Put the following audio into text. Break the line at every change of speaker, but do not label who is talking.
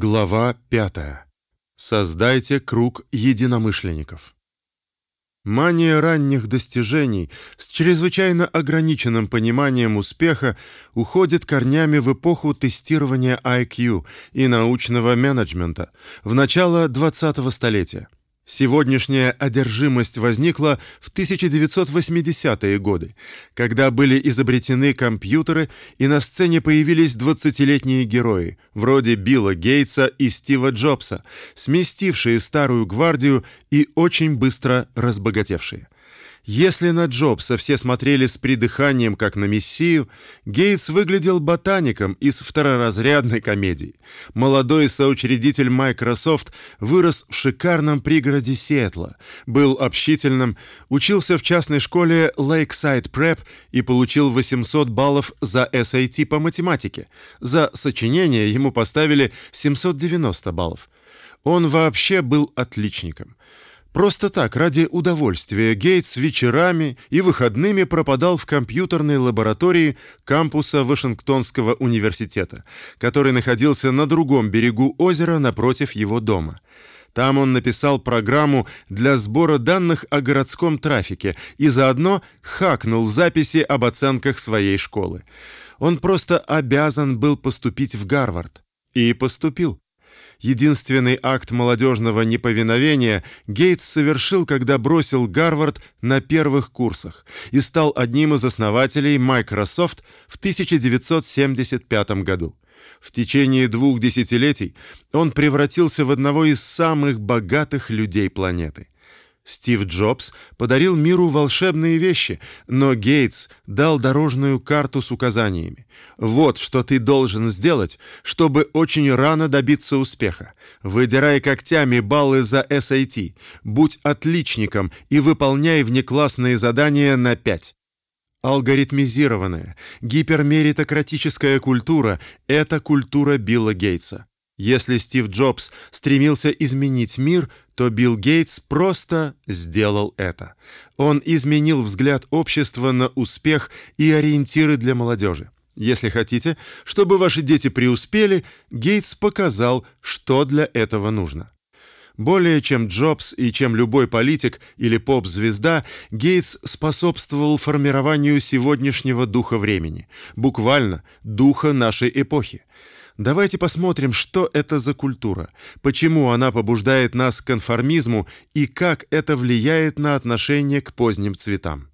Глава 5. Создайте круг единомышленников. Мания ранних достижений с чрезвычайно ограниченным пониманием успеха уходит корнями в эпоху тестирования IQ и научного менеджмента в начало 20-го столетия. Сегодняшняя одержимость возникла в 1980-е годы, когда были изобретены компьютеры и на сцене появились двадцатилетние герои, вроде Билла Гейтса и Стива Джобса, сместившие старую гвардию и очень быстро разбогатевшие. Если на Джобса все смотрели с придыханием, как на мессию, Гейтс выглядел ботаником из второразрядной комедии. Молодой соучредитель Microsoft вырос в шикарном пригороде Сиэтла, был общительным, учился в частной школе Lakeside Prep и получил 800 баллов за SAT по математике. За сочинение ему поставили 790 баллов. Он вообще был отличником. Просто так, ради удовольствия, Гейтс вечерами и выходными пропадал в компьютерной лаборатории кампуса Вашингтонского университета, который находился на другом берегу озера напротив его дома. Там он написал программу для сбора данных о городском трафике и заодно хакнул записи об оценках своей школы. Он просто обязан был поступить в Гарвард. И поступил. Единственный акт молодежного неповиновения Гейтс совершил, когда бросил Гарвард на первых курсах и стал одним из основателей Microsoft в 1975 году. В течение двух десятилетий он превратился в одного из самых богатых людей планеты. Стив Джобс подарил миру волшебные вещи, но Гейтс дал дорожную карту с указаниями. Вот что ты должен сделать, чтобы очень рано добиться успеха. Выдирай когтями баллы за SAT, будь отличником и выполняй внеклассные задания на 5. Алгоритмизированная, гипермеритократическая культура это культура Билла Гейтса. Если Стив Джобс стремился изменить мир, то Билл Гейтс просто сделал это. Он изменил взгляд общества на успех и ориентиры для молодежи. Если хотите, чтобы ваши дети преуспели, Гейтс показал, что для этого нужно. Более чем Джобс и чем любой политик или поп-звезда, Гейтс способствовал формированию сегодняшнего духа времени, буквально духа нашей эпохи. Давайте посмотрим, что это за культура, почему она побуждает нас к конформизму и как это влияет на отношение к поздним цветам.